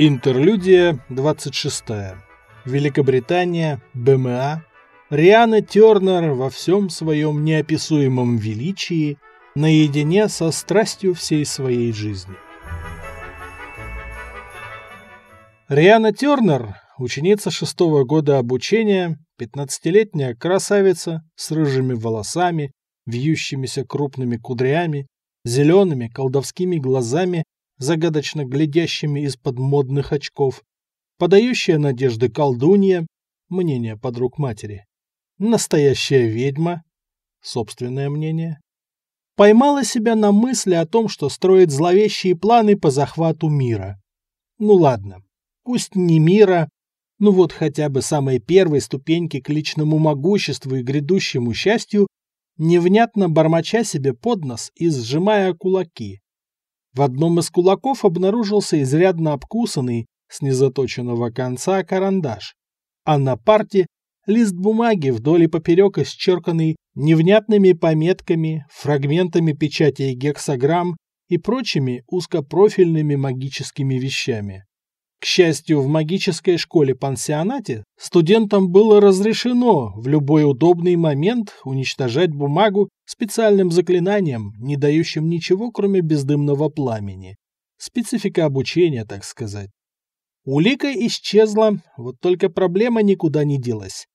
Интерлюдия 26. Великобритания, БМА. Риана Тернер во всем своем неописуемом величии, наедине со страстью всей своей жизни. Риана Тернер, ученица шестого года обучения, 15-летняя красавица с рыжими волосами, вьющимися крупными кудрями, зелеными колдовскими глазами загадочно глядящими из-под модных очков, подающая надежды колдунья, мнение подруг матери, настоящая ведьма, собственное мнение, поймала себя на мысли о том, что строит зловещие планы по захвату мира. Ну ладно, пусть не мира, ну вот хотя бы самой первой ступеньки к личному могуществу и грядущему счастью, невнятно бормоча себе под нос и сжимая кулаки. В одном из кулаков обнаружился изрядно обкусанный с незаточенного конца карандаш, а на парте лист бумаги вдоль и поперек исчерканный невнятными пометками, фрагментами печати гексограмм и прочими узкопрофильными магическими вещами. К счастью, в магической школе-пансионате студентам было разрешено в любой удобный момент уничтожать бумагу специальным заклинанием, не дающим ничего, кроме бездымного пламени. Специфика обучения, так сказать. Улика исчезла, вот только проблема никуда не делась.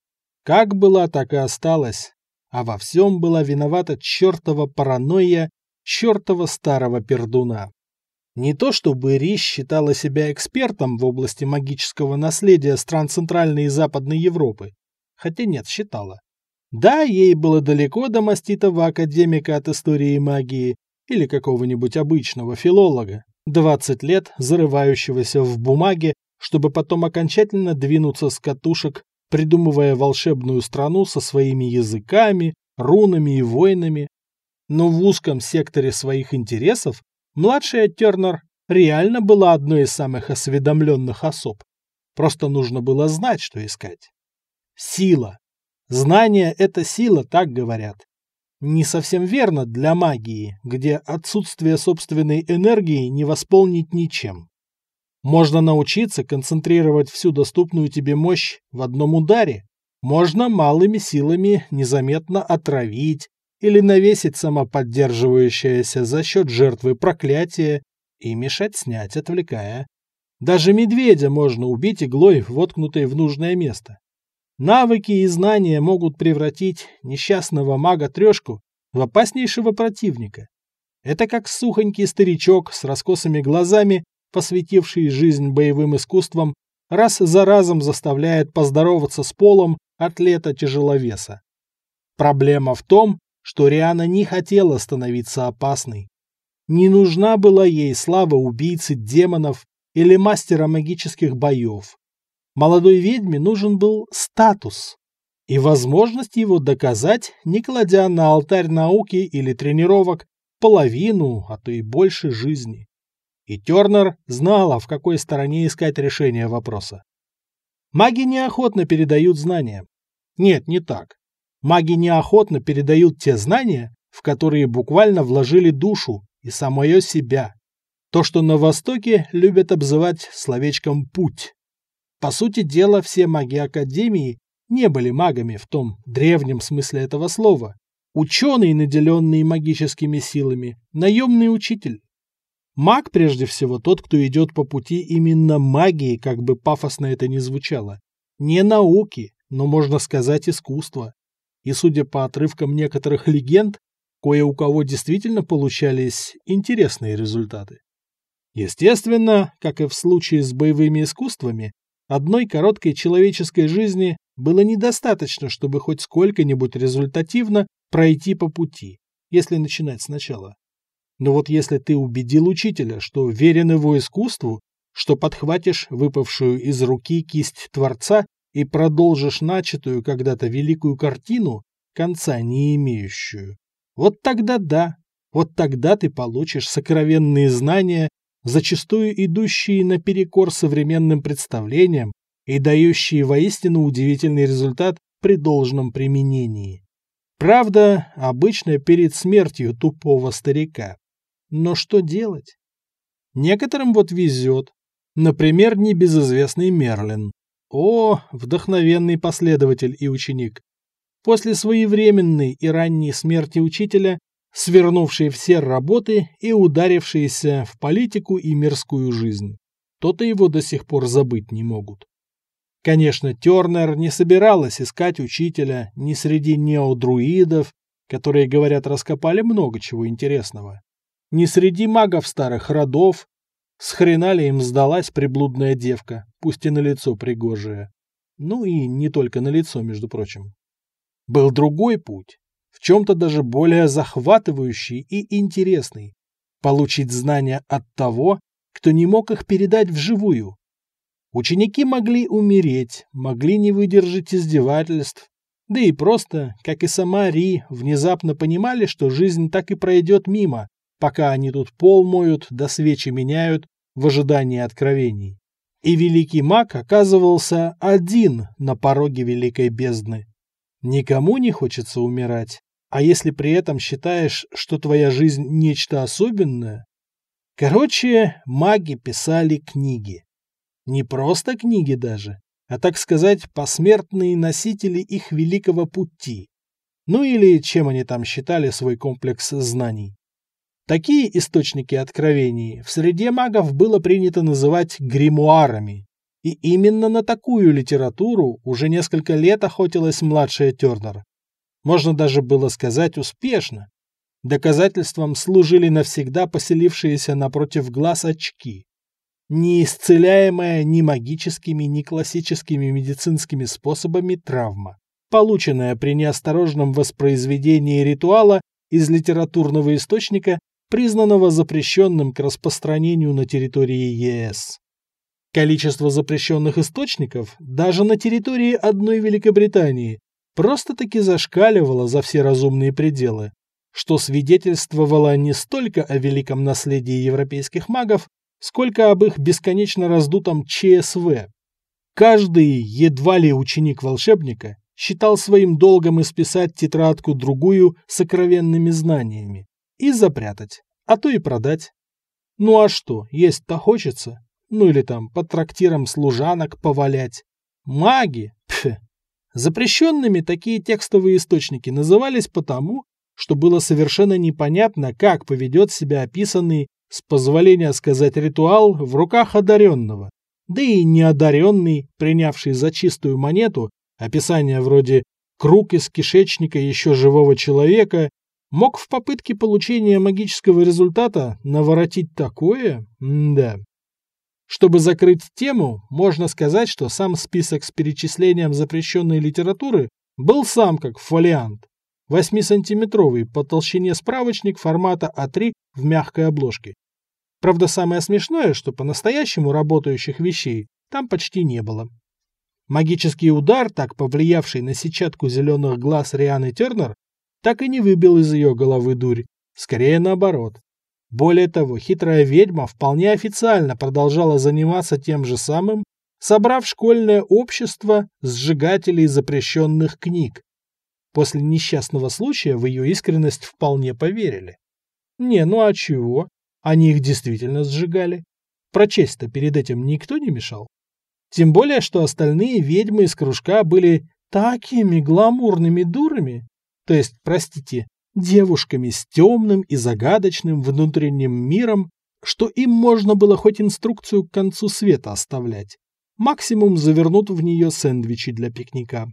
Как была, так и осталась. А во всем была виновата чертова паранойя чертова старого пердуна. Не то чтобы Ри считала себя экспертом в области магического наследия стран Центральной и Западной Европы. Хотя нет, считала. Да, ей было далеко до маститого академика от истории магии или какого-нибудь обычного филолога, 20 лет зарывающегося в бумаге, чтобы потом окончательно двинуться с катушек, придумывая волшебную страну со своими языками, рунами и войнами. Но в узком секторе своих интересов Младшая Тернер реально была одной из самых осведомленных особ. Просто нужно было знать, что искать. Сила. Знание – это сила, так говорят. Не совсем верно для магии, где отсутствие собственной энергии не восполнить ничем. Можно научиться концентрировать всю доступную тебе мощь в одном ударе. Можно малыми силами незаметно отравить, или навесить самоподдерживающееся за счет жертвы проклятие и мешать снять, отвлекая. Даже медведя можно убить иглой, воткнутой в нужное место. Навыки и знания могут превратить несчастного мага-трешку в опаснейшего противника. Это как сухонький старичок с раскосыми глазами, посвятивший жизнь боевым искусствам, раз за разом заставляет поздороваться с полом атлета-тяжеловеса. Проблема в том, что Риана не хотела становиться опасной. Не нужна была ей слава убийцы демонов или мастера магических боев. Молодой ведьме нужен был статус и возможность его доказать, не кладя на алтарь науки или тренировок половину, а то и больше жизни. И Тернер знала, в какой стороне искать решение вопроса. Маги неохотно передают знания. Нет, не так. Маги неохотно передают те знания, в которые буквально вложили душу и самое себя. То, что на Востоке любят обзывать словечком «путь». По сути дела, все маги Академии не были магами в том древнем смысле этого слова. Ученый, наделенный магическими силами, наемный учитель. Маг, прежде всего, тот, кто идет по пути именно магии, как бы пафосно это ни звучало. Не науки, но, можно сказать, искусства и, судя по отрывкам некоторых легенд, кое у кого действительно получались интересные результаты. Естественно, как и в случае с боевыми искусствами, одной короткой человеческой жизни было недостаточно, чтобы хоть сколько-нибудь результативно пройти по пути, если начинать сначала. Но вот если ты убедил учителя, что верен его искусству, что подхватишь выпавшую из руки кисть Творца и продолжишь начатую когда-то великую картину, конца не имеющую, вот тогда да, вот тогда ты получишь сокровенные знания, зачастую идущие наперекор современным представлениям и дающие воистину удивительный результат при должном применении. Правда, обычно перед смертью тупого старика. Но что делать? Некоторым вот везет. Например, небезызвестный Мерлин. О, вдохновенный последователь и ученик. После своевременной и ранней смерти учителя, свернувший все работы и ударившийся в политику и мирскую жизнь. То-то его до сих пор забыть не могут. Конечно, Тернер не собиралась искать учителя ни среди неодруидов, которые, говорят, раскопали много чего интересного, ни среди магов старых родов, с хрена ли им сдалась приблудная девка, пусть и на лицо пригожая. Ну и не только на лицо, между прочим. Был другой путь, в чем-то даже более захватывающий и интересный. Получить знания от того, кто не мог их передать вживую. Ученики могли умереть, могли не выдержать издевательств, да и просто, как и сама Ри, внезапно понимали, что жизнь так и пройдет мимо, пока они тут пол моют, да свечи меняют в ожидании откровений. И великий маг оказывался один на пороге великой бездны. Никому не хочется умирать, а если при этом считаешь, что твоя жизнь нечто особенное... Короче, маги писали книги. Не просто книги даже, а, так сказать, посмертные носители их великого пути. Ну или чем они там считали свой комплекс знаний. Такие источники откровений в среде магов было принято называть гримуарами. И именно на такую литературу уже несколько лет охотилась младшая Тернер. Можно даже было сказать успешно. Доказательством служили навсегда поселившиеся напротив глаз очки. Неисцеляемая ни магическими, ни классическими медицинскими способами травма, полученная при неосторожном воспроизведении ритуала из литературного источника, признанного запрещенным к распространению на территории ЕС. Количество запрещенных источников даже на территории одной Великобритании просто-таки зашкаливало за все разумные пределы, что свидетельствовало не столько о великом наследии европейских магов, сколько об их бесконечно раздутом ЧСВ. Каждый, едва ли ученик волшебника, считал своим долгом исписать тетрадку-другую сокровенными знаниями и запрятать, а то и продать. Ну а что, есть-то хочется, ну или там по трактирам служанок повалять. Маги? Пф. Запрещенными такие текстовые источники назывались потому, что было совершенно непонятно, как поведет себя описанный, с позволения сказать, ритуал в руках одаренного. Да и неодаренный, принявший за чистую монету описание вроде «круг из кишечника еще живого человека», мог в попытке получения магического результата наворотить такое? Да. Чтобы закрыть тему, можно сказать, что сам список с перечислением запрещенной литературы был сам как фолиант. 8-сантиметровый по толщине справочник формата А3 в мягкой обложке. Правда, самое смешное, что по-настоящему работающих вещей там почти не было. Магический удар, так повлиявший на сетчатку зеленых глаз Рианы Тернер, так и не выбил из ее головы дурь. Скорее наоборот. Более того, хитрая ведьма вполне официально продолжала заниматься тем же самым, собрав школьное общество сжигателей запрещенных книг. После несчастного случая в ее искренность вполне поверили. Не, ну а чего? Они их действительно сжигали. Прочесть-то перед этим никто не мешал. Тем более, что остальные ведьмы из кружка были такими гламурными дурами, то есть, простите, девушками с темным и загадочным внутренним миром, что им можно было хоть инструкцию к концу света оставлять. Максимум завернут в нее сэндвичи для пикника.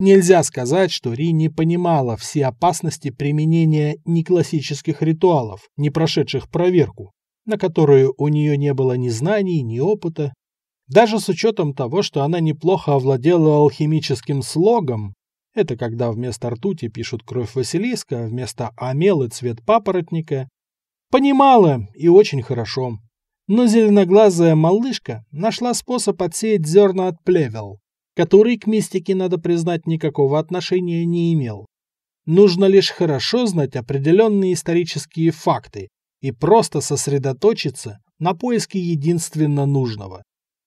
Нельзя сказать, что Ри не понимала все опасности применения неклассических ритуалов, не прошедших проверку, на которую у нее не было ни знаний, ни опыта. Даже с учетом того, что она неплохо овладела алхимическим слогом, это когда вместо ртути пишут кровь Василиска, вместо амелы цвет папоротника. Понимала, и очень хорошо. Но зеленоглазая малышка нашла способ отсеять зерна от плевел, который к мистике, надо признать, никакого отношения не имел. Нужно лишь хорошо знать определенные исторические факты и просто сосредоточиться на поиске единственно нужного.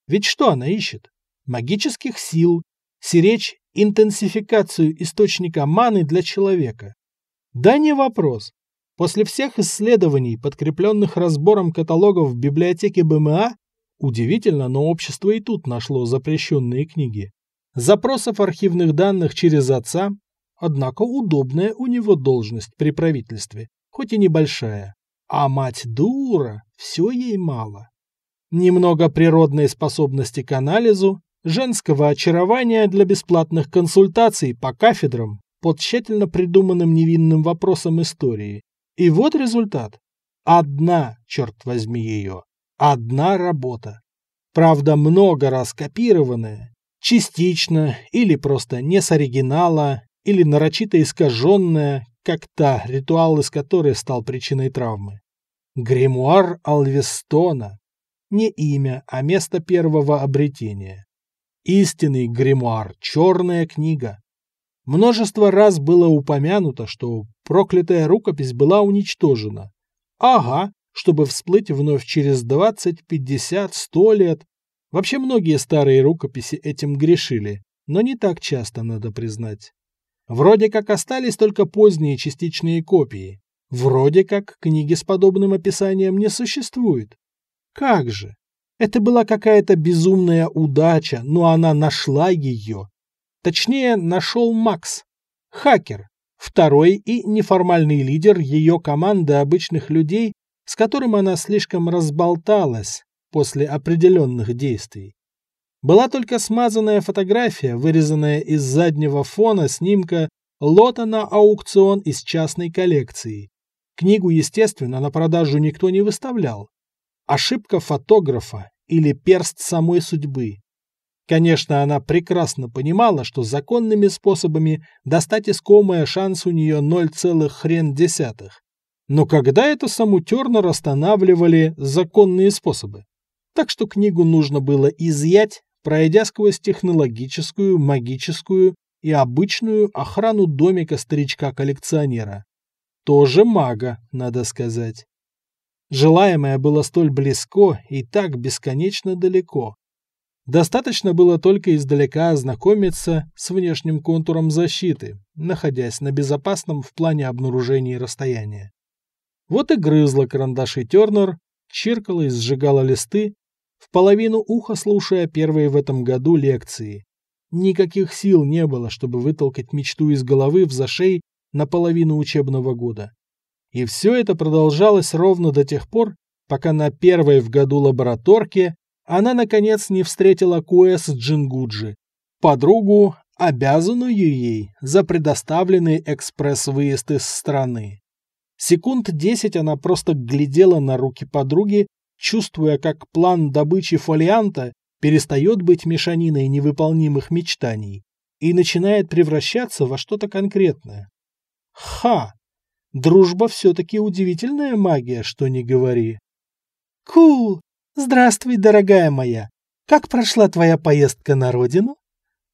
Ведь что она ищет? Магических сил, сиречь интенсификацию источника маны для человека? Да не вопрос. После всех исследований, подкрепленных разбором каталогов в библиотеке БМА, Удивительно, но общество и тут нашло запрещенные книги. Запросов архивных данных через отца, однако удобная у него должность при правительстве, хоть и небольшая. А мать дура, все ей мало. Немного природной способности к анализу, женского очарования для бесплатных консультаций по кафедрам под тщательно придуманным невинным вопросом истории. И вот результат. Одна, черт возьми ее, одна работа. Правда, много раз копированная, частично или просто не с оригинала, или нарочито искаженная, как та, ритуал из которой стал причиной травмы. Гримуар Алвестона. Не имя, а место первого обретения. Истинный гримуар, черная книга. Множество раз было упомянуто, что проклятая рукопись была уничтожена. Ага, чтобы всплыть вновь через 20, 50, 100 лет. Вообще многие старые рукописи этим грешили, но не так часто, надо признать. Вроде как остались только поздние частичные копии. Вроде как книги с подобным описанием не существует. Как же? Это была какая-то безумная удача, но она нашла ее. Точнее, нашел Макс. Хакер. Второй и неформальный лидер ее команды обычных людей, с которым она слишком разболталась после определенных действий. Была только смазанная фотография, вырезанная из заднего фона снимка лота на аукцион из частной коллекции. Книгу, естественно, на продажу никто не выставлял. Ошибка фотографа или перст самой судьбы. Конечно, она прекрасно понимала, что законными способами достать искомое шанс у нее ноль целых хрен десятых. Но когда это саму Тернер останавливали законные способы? Так что книгу нужно было изъять, пройдя сквозь технологическую, магическую и обычную охрану домика старичка-коллекционера. Тоже мага, надо сказать. Желаемое было столь близко и так бесконечно далеко. Достаточно было только издалека ознакомиться с внешним контуром защиты, находясь на безопасном в плане обнаружения расстояния. Вот и грызла карандаши Тернер, чиркала и сжигала листы, в половину уха слушая первые в этом году лекции. Никаких сил не было, чтобы вытолкать мечту из головы взашей на половину учебного года. И все это продолжалось ровно до тех пор, пока на первой в году лабораторке она, наконец, не встретила Куэс Джингуджи, подругу, обязанную ей за предоставленный экспресс-выезд из страны. Секунд десять она просто глядела на руки подруги, чувствуя, как план добычи фолианта перестает быть мешаниной невыполнимых мечтаний и начинает превращаться во что-то конкретное. Ха! Дружба все-таки удивительная магия, что не говори. Кул! Здравствуй, дорогая моя. Как прошла твоя поездка на родину?